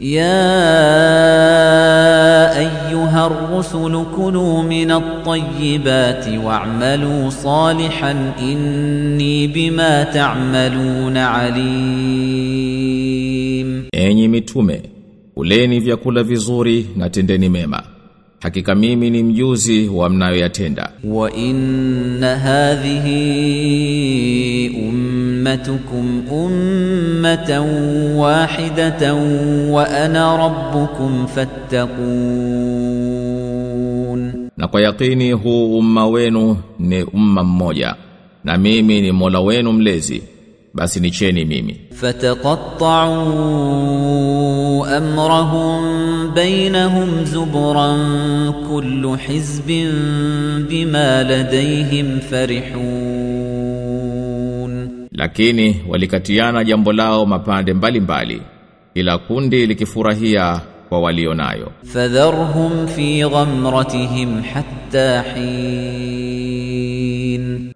يا أيها الرسل كلوا من الطيبات واعملوا صالحا إني بما تعملون عليم Enyi mitume, kuleni vyakula vizuri na tendeni mema. Hakika mimi ni mjuzi wa mnayoyatenda. وإن هذه أمتكم أمة واحدة وأنا ربكم فاتقون Na kwa yakini huu umma wenu ni umma mmoja. Na mimi ni Mola wenu mlezi. Basi nicheni mimi. فتقطعوا أمرهم بينهم زبرا كل حزب بما لديهم فرحون Lakini walikatiana jambo lao mapande mbalimbali. Ila kundi likifurahia kwa walionayo. Fadharhum fi ghamratihim hatta hin,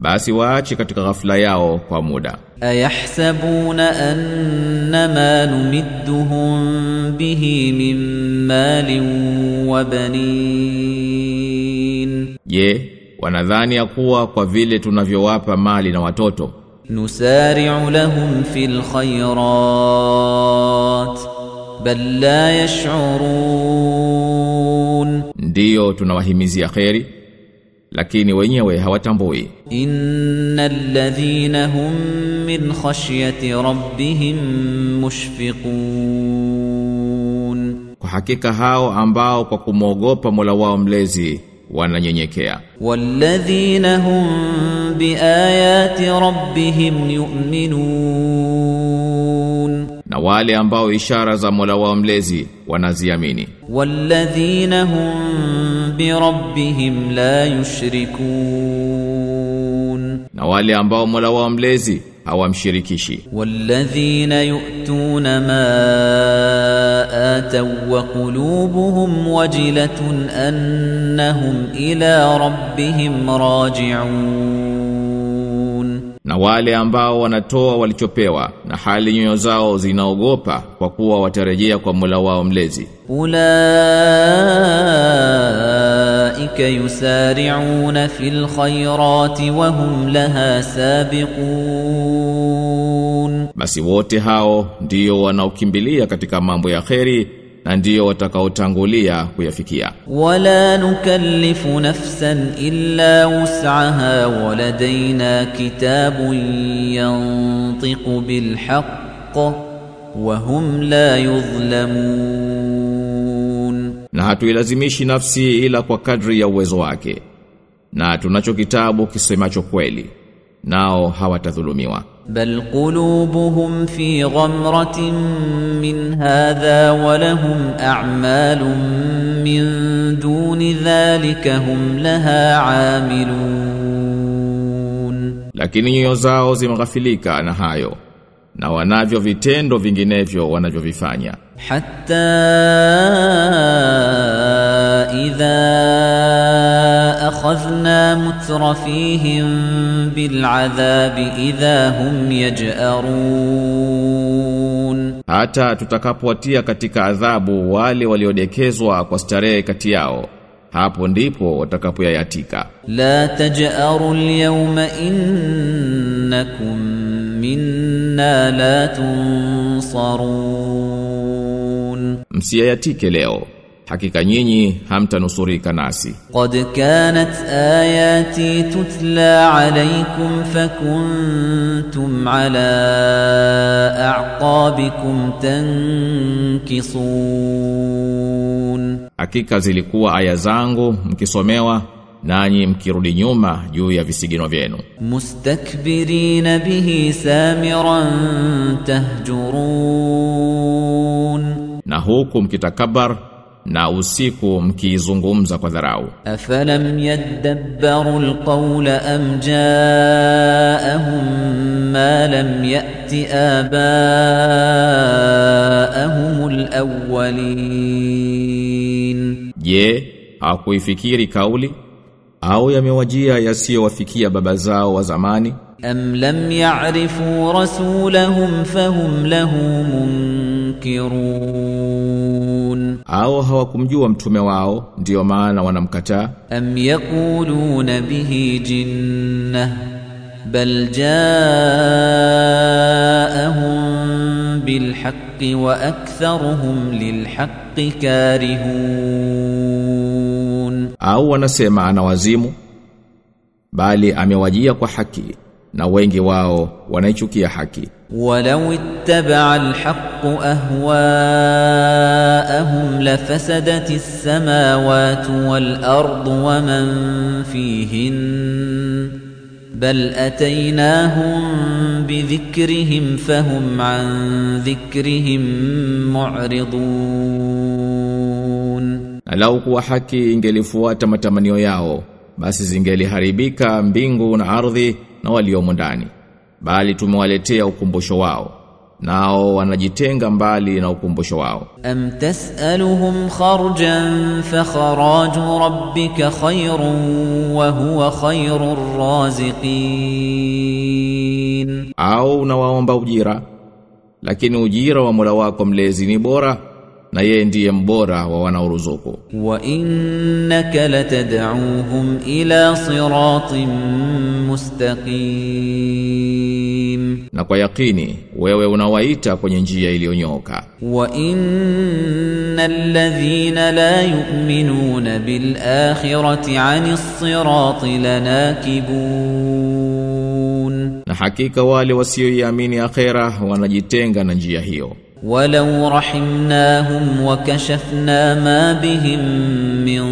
basi waache katika ghafla yao kwa muda. Ayahsabuna annama numidduhum bihi min malin wa banin, je, wanadhani ya kuwa kwa vile tunavyowapa mali na watoto نسارع لهم في الخيرات بل لا يشعرون ndiyo tunawahimizia kheri lakini wenyewe hawatambui إن الذين هم من خشية ربهم مشفقون kwa hakika hao ambao kwa kumwogopa Mola wao mlezi wananyenyekea. Walladhina hum biayati rabbihim yu'minun. Na wale ambao ishara za Mola wao mlezi wanaziamini. Walladhina hum bi rabbihim la yushrikun. Na wale ambao Mola wao mlezi hawamshirikishi. Walladhina yu'tuna ma آتوا وقلوبهم وجلة أنهم إلى ربهم راجعون na wale ambao wanatoa walichopewa na hali nyoyo zao zinaogopa kwa kuwa watarejea kwa Mola wao mlezi أولئك يسارعون في الخيرات وهم لها سابقون basi wote hao ndio wanaokimbilia katika mambo ya kheri na ndio watakaotangulia kuyafikia. Wala nukallifu nafsan illa wus'aha wa ladaina kitabun yantiqu bil haqq wa hum la yudhlamun, na hatuilazimishi nafsi ila kwa kadri ya uwezo wake, na tunacho kitabu kisemacho kweli nao hawatadhulumiwa. Bal qulubuhum fi ghamratin min hadha wa lahum a'malun min duni dhalika hum laha amilun. Lakini nyoyo zao zimeghafilika na hayo na wanavyo vitendo vinginevyo wanavyovifanya. Hatta idha akhadhna mutrafihim bil'adhabi idha hum yaj'arun. Hata tutakapowatia katika adhabu wale waliodekezwa kwa starehe kati yao hapo ndipo watakapoyayatika. La taj'arul yawma innakum min inna la tunsarun. Msiyatike leo. Hakika nyinyi hamtanusurika nasi. Qad kanat ayati tutla alaykum fakuntum ala a'qabikum tankisun. Hakika zilikuwa aya zangu mkisomewa nanyi mkirudi nyuma juu ya visigino vyenu. Mustakbirina bihi samiran tahjurun, na huku mkitakabar na usiku mkiizungumza kwa dharau. Afalam yadabbaru alqawla am jaahum ma lam yati abaahum alawwalin, je hakuifikiri kauli au yamewajia yasiyowafikia baba zao wa zamani? Am lam ya'rifu rasulahum fahum lahu munkirun. Au hawakumjua mtume wao ndio maana wanamkataa? Am yaquluna bihi jinnah bal jaa'ahum bil haqqi wa aktharuhum lil haqqi karihun. يعلمون. أو نسمع نوازيم بالي أمي وجيا كحكي نوينجي واو ونيشوكي حكي ولو اتبع الحق أهواءهم لفسدت السماوات والأرض ومن فيهن بل أتيناهم بذكرهم فهم عن ذكرهم معرضون Alau kuwa haki ingelifuata matamanio yao, basi zingeliharibika mbingu na ardhi na waliomo ndani. Bali tumewaletea ukumbusho wao nao wanajitenga mbali na ukumbusho wao. Am tasaluhum kharjan fa kharaju rabbika khairun wa huwa khairur raziqin, au unawaomba ujira, lakini ujira wa Mola wako mlezi ni bora na yeye ndiye mbora wa wanaoruzuku. Wa innaka latad'uhum ila siratin mustaqim, na kwa yakini wewe unawaita kwenye njia iliyonyooka. Wa innal ladhina la yu'minuna bil akhirati 'anis sirati lanakibun, na hakika wale wasioiamini akhera wanajitenga na njia hiyo. ولو رحمناهم وكشفنا ما بهم من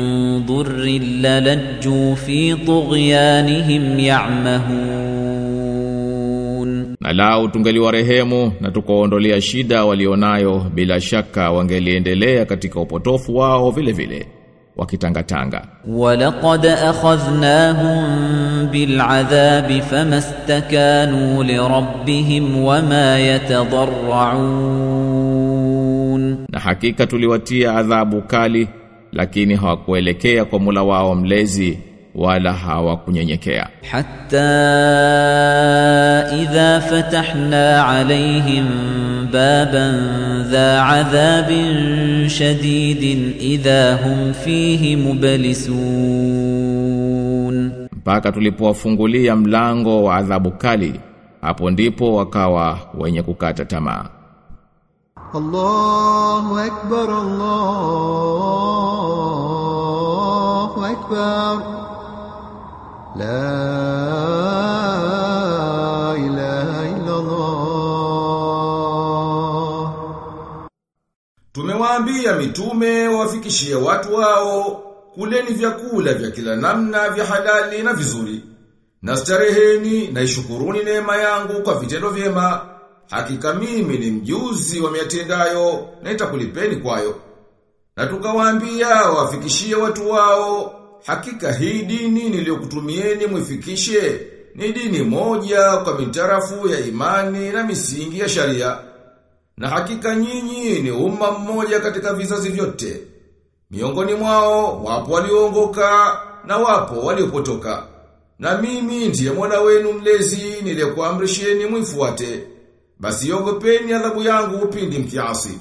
ضر للجوا في طغيانهم يعمهون na lao tungeliwarehemu na tukaondolea shida walionayo bila shaka wangeliendelea katika upotofu wao vile vile wakitangatanga ولقد أخذناهم بالعذاب فما استكانوا لربهم وما يتضرعون na hakika tuliwatia adhabu kali lakini hawakuelekea kwa Mola wao mlezi wala hawakunyenyekea. Hatta idha fatahna alaihim baban dha adhabin shadidin idha hum fihi mubalisun mpaka tulipowafungulia mlango wa adhabu kali hapo ndipo wakawa wenye kukata tamaa. الله أكبر الله أكبر لا إله إلا الله Tumewaambia mitume wafikishie watu wao kuleni vyakula vya kila namna vya halali na vizuri. Na stareheni na ishukuruni neema yangu kwa vitendo vyema. Hakika mimi ni mjuzi wa miatendayo na nitakulipeni kwayo. Na tukawaambia wafikishie watu wao hakika hii dini niliyokutumieni mwifikishe ni dini moja kwa mitarafu ya imani na misingi ya sharia. Na hakika nyinyi ni umma mmoja katika vizazi vyote. Miongoni mwao wapo walioongoka na wapo waliopotoka. Na mimi ndiye mwana wenu mlezi niliyekuamrisheni mwifuate. Basi yogopeni adhabu yangu upindi mkiasi.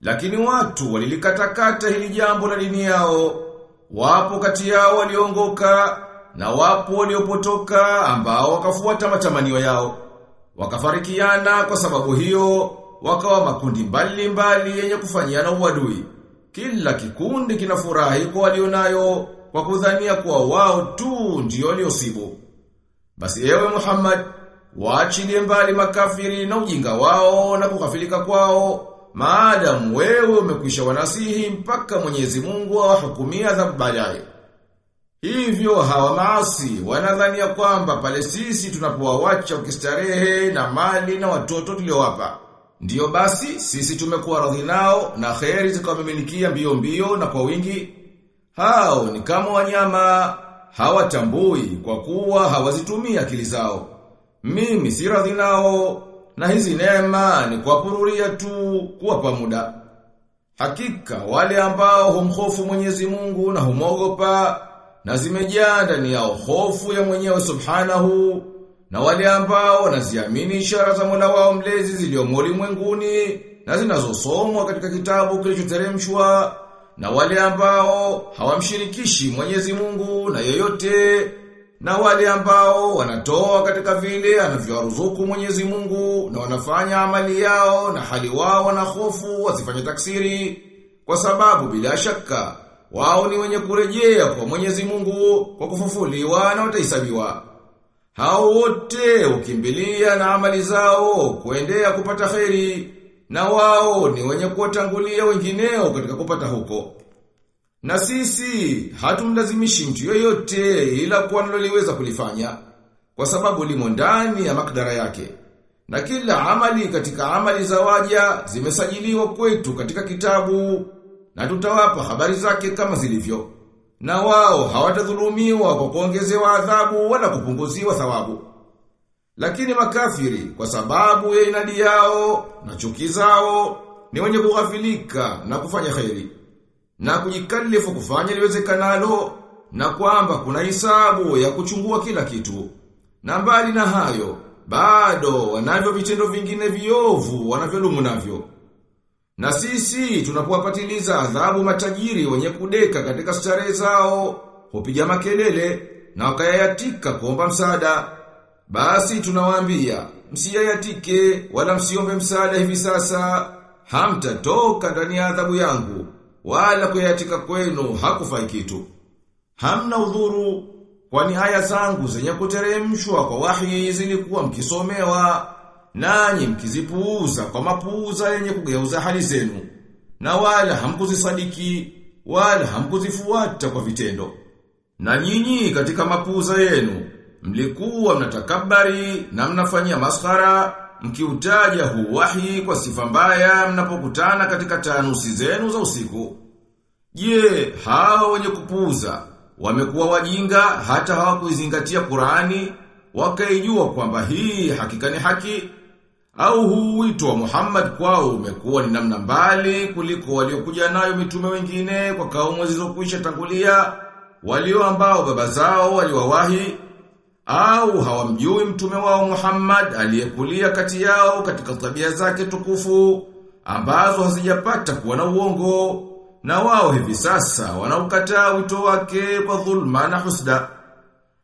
Lakini watu walilikatakata hili jambo la dini yao. Wapo kati yao waliongoka na wapo waliopotoka ambao wakafuata matamanio yao. Wakafarikiana kwa sababu hiyo wakawa makundi mbali mbali yenye kufanyiana uadui. Kila kikundi kinafurahi kwa walionayo kwa kudhania kuwa wao tu ndio waliosibu. Basi ewe Muhammad, waachilie mbali makafiri na ujinga wao na kukafilika kwao, maadamu wewe umekwisha wanasihi mpaka Mwenyezi Mungu awahukumia adhabu baadaye. Hivyo hawa maasi wanadhania kwamba pale sisi tunapowaacha ukistarehe na mali na watoto tuliowapa. Ndiyo basi sisi tumekuwa radhi nao na kheri zikawamiminikia mbio mbio na kwa wingi. Hao ni kama wanyama hawatambui kwa kuwa hawazitumia akili zao. Mimi si radhi nao na hizi neema ni kuwapururia tu kuwapa muda. Hakika wale ambao humhofu Mwenyezi Mungu na humogopa na zimejaa ndani yao hofu ya mwenyewe subhanahu na wale ambao wanaziamini ishara za Mola wao mlezi ziliomo ulimwenguni na zinazosomwa katika kitabu kilichoteremshwa na wale ambao hawamshirikishi Mwenyezi Mungu na yeyote na wale ambao wanatoa katika vile anavyowaruzuku Mwenyezi Mungu na wanafanya amali yao na hali wao na hofu wasifanye taksiri kwa sababu bila shaka wao ni wenye kurejea kwa Mwenyezi Mungu kwa kufufuliwa na watahesabiwa. Hao wote ukimbilia na amali zao kuendea kupata kheri na wao ni wenye kuwatangulia wengineo katika kupata huko. Na sisi hatumlazimishi mtu yoyote ila kwa analoliweza kulifanya kwa sababu limo ndani ya makdara yake. Na kila amali katika amali za waja zimesajiliwa kwetu katika kitabu na tutawapa habari zake kama zilivyo. Na wao hawatadhulumiwa kwa kuongezewa adhabu wala kupunguziwa thawabu. Lakini makafiri kwa sababu ya inadi yao na chuki zao ni wenye kughafilika na kufanya kheri na kujikalifu kufanya liwezekanalo na kwamba kuna hisabu ya kuchungua kila kitu. Na mbali na hayo, bado wanavyo vitendo vingine viovu wanavyolumu navyo. Na sisi tunapowapatiliza adhabu matajiri wenye kudeka katika starehe zao, hupiga makelele na wakayayatika kuomba msaada. Basi tunawaambia, msiyayatike wala msiombe msaada hivi sasa, hamtatoka ndani ya adhabu yangu, wala kuyatika kwenu hakufai kitu. Hamna udhuru, kwani aya zangu zenye kuteremshwa kwa wahi zilikuwa mkisomewa, nanyi mkizipuuza kwa mapuuza yenye kugeuza hali zenu, na wala hamkuzisadiki, wala hamkuzifuata kwa vitendo. Na nyinyi katika mapuuza yenu, mlikuwa mnatakabari na mnafanyia maskhara, mkiutaja huu wahi kwa sifa mbaya mnapokutana katika tanusi zenu za usiku. Je, hao wenye kupuuza wamekuwa wajinga hata hawakuizingatia Qur'ani wakaijua kwamba hii hakika ni haki au huu wito wa Muhammad kwao umekuwa ni namna mbali kuliko waliokuja nayo mitume wengine kwa kaumu zilizokwisha tangulia walio ambao baba zao waliwawahi au hawamjui mtume wao Muhammad aliyekulia kati yao katika tabia zake tukufu ambazo hazijapata kuwa na uongo na wao hivi sasa wanaukataa wito wake kwa dhulma na husda.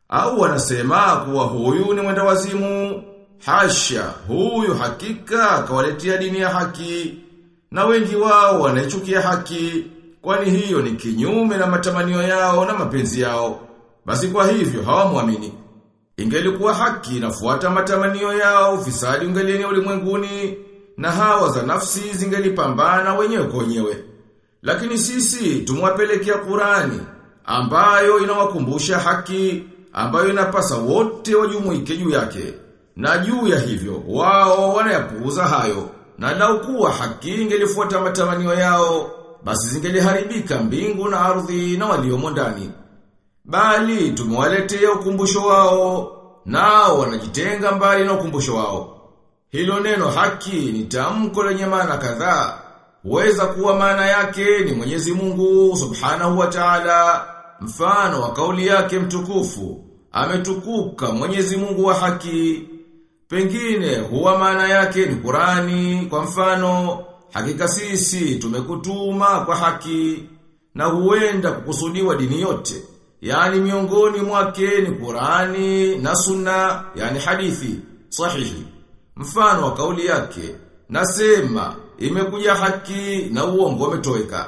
Au wanasema kuwa huyu ni mwenda wazimu hasha huyu hakika akawaletea dini ya haki na wengi wao wanaichukia haki kwani hiyo ni kinyume na matamanio yao na mapenzi yao. Basi kwa hivyo hawamwamini Ingelikuwa haki inafuata matamanio yao, fisadi ungelieni ulimwenguni, na hawa za nafsi zingelipambana wenyewe kwa wenyewe. Lakini sisi tumwapelekea Qurani ambayo inawakumbusha haki, ambayo inapasa wote wajumuike juu yake. Na juu ya hivyo, wao wanayapuuza hayo. Na lau kuwa haki ingelifuata matamanio yao, basi zingeliharibika mbingu na ardhi na waliomo ndani. Bali tumewaletea ukumbusho wao, nao wanajitenga mbali na ukumbusho wao. Hilo neno haki ni tamko lenye maana kadhaa. Huweza kuwa maana yake ni Mwenyezi Mungu Subhanahu wa Ta'ala, mfano wa kauli yake mtukufu, ametukuka Mwenyezi Mungu wa haki. Pengine huwa maana yake ni Qurani, kwa mfano, hakika sisi tumekutuma kwa haki, na huenda kukusudiwa dini yote. Yani miongoni mwake ni Qurani na Sunna, yani hadithi sahihi. Mfano wa kauli yake, nasema imekuja haki na uongo umetoweka.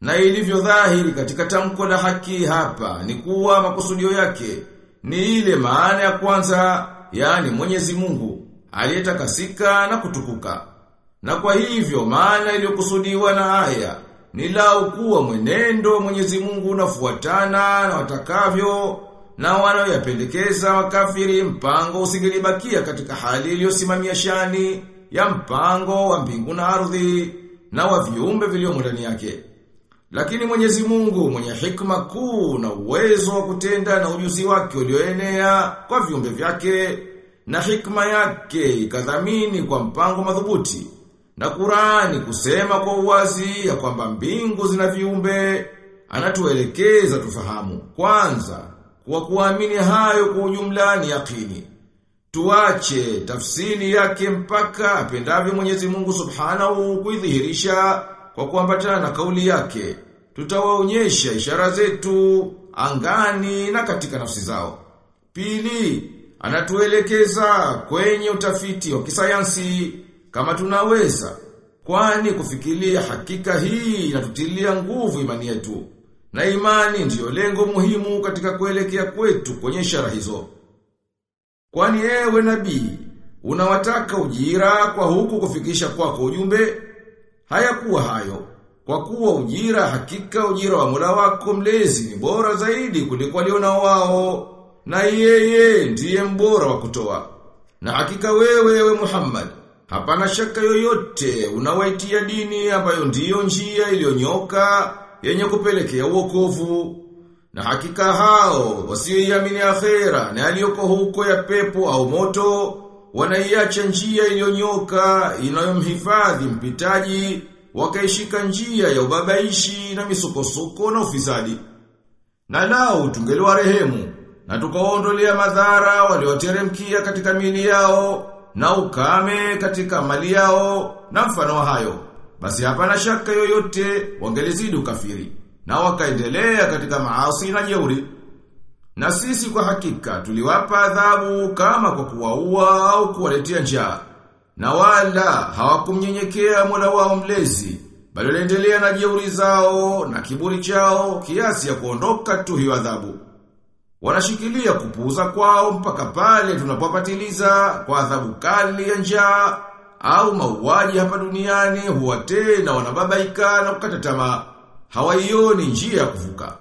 Na ilivyo dhahiri katika tamko la haki hapa ni kuwa makusudio yake ni ile maana ya kwanza, yani Mwenyezi Mungu aliyetakasika na kutukuka. Na kwa hivyo maana iliyokusudiwa na aya ni lau kuwa mwenendo Mwenyezi Mungu unafuatana na watakavyo na wanaoyapendekeza wakafiri mpango usingelibakia katika hali iliyosimamia shani ya mpango wa mbingu na ardhi na wa viumbe vilivyomo ndani yake. Lakini Mwenyezi Mungu mwenye hikma kuu na uwezo wa kutenda na ujuzi wake ulioenea kwa viumbe vyake na hikma yake ikadhamini kwa mpango madhubuti na Qurani kusema kwa uwazi ya kwamba mbingu zina viumbe anatuelekeza tufahamu kwanza kwa kuamini hayo kwa ujumla ni yakini tuache tafsiri yake mpaka apendavyo Mwenyezi Mungu Subhanahu kuidhihirisha kwa kuambatana na kauli yake tutawaonyesha ishara zetu angani na katika nafsi zao. Pili, anatuelekeza kwenye utafiti wa kisayansi kama tunaweza. Kwani kufikiria hakika hii inatutilia nguvu imani yetu. Na imani ndiyo lengo muhimu katika kuelekea kwetu kwenye ishara hizo. Kwani ewe nabii, unawataka ujira kwa huku kufikisha kwako ujumbe? Hayakuwa hayo. Kwa kuwa ujira hakika ujira wa mula wako mlezi ni bora zaidi kuliko walionao wao na yeye ndiye mbora wa kutoa. Na hakika wewe ewe Muhammad hapana shaka yoyote unawaitia dini ambayo ndiyo njia iliyonyoka yenye kupelekea uokovu. Na hakika hao wasioiamini akhera na aliyoko huko ya pepo au moto wanaiacha njia iliyonyoka inayomhifadhi mpitaji wakaishika njia ya ubabaishi na misukosuko na ufisadi. Na nao tungeliwa rehemu na tukaondolea madhara walioteremkia katika mili yao na ukame katika mali yao na mfano hayo. Basi hapana shaka yoyote wangelizidi ukafiri na wakaendelea katika maasi na jeuri. Na sisi kwa hakika tuliwapa adhabu kama kwa kuwaua au kuwaletea njaa. Na wala hawakumnyenyekea Mola wao mlezi, bali waliendelea na jeuri zao na kiburi chao kiasi ya kuondoka tu hiyo adhabu. Wanashikilia kupuuza kwao mpaka pale tunapopatiliza kwa adhabu kali ya njaa au mauaji hapa duniani huwa tena wanababaika na kukata tamaa. Hawaioni njia ya kuvuka.